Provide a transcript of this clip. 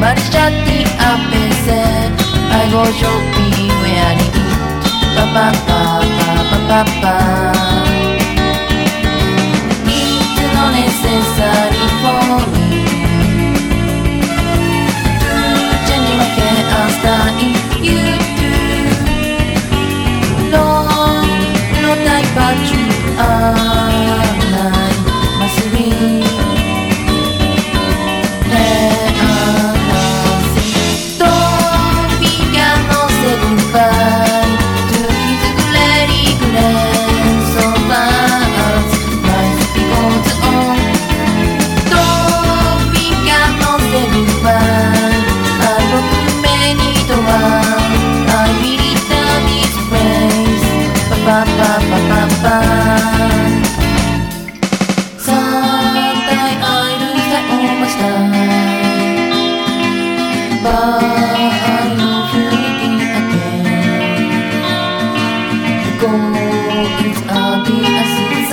Marichatti ABC I shopping where I パパパパパ三イアイルスタイオマスターバーのフリーアテン不幸 is a b i a s s